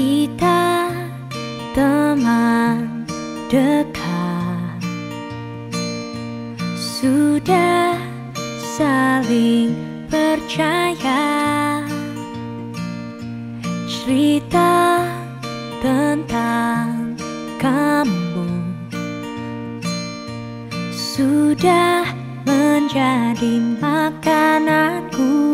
kita teman dekat. Sudah saling percaya. Cerita tentang kamu sudah menjadi makananku.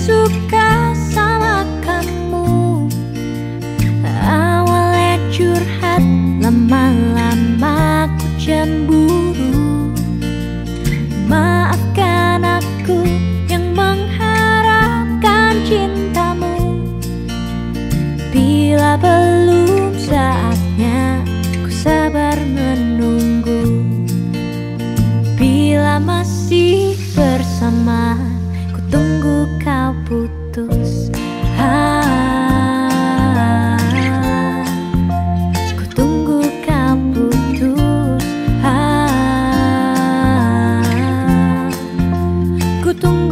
Suka sama kamu. Awalnya curhat lama-lama ku cemburu. Maafkan aku yang mengharapkan cintamu. Bila belum saatnya ku sabar menunggu. Bila masih bersama Ku tunggu Ku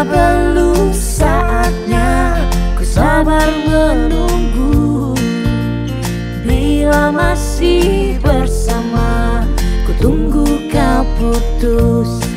Belum saatnya ku sabar menunggu. Bila masih bersama ku tunggu kau putus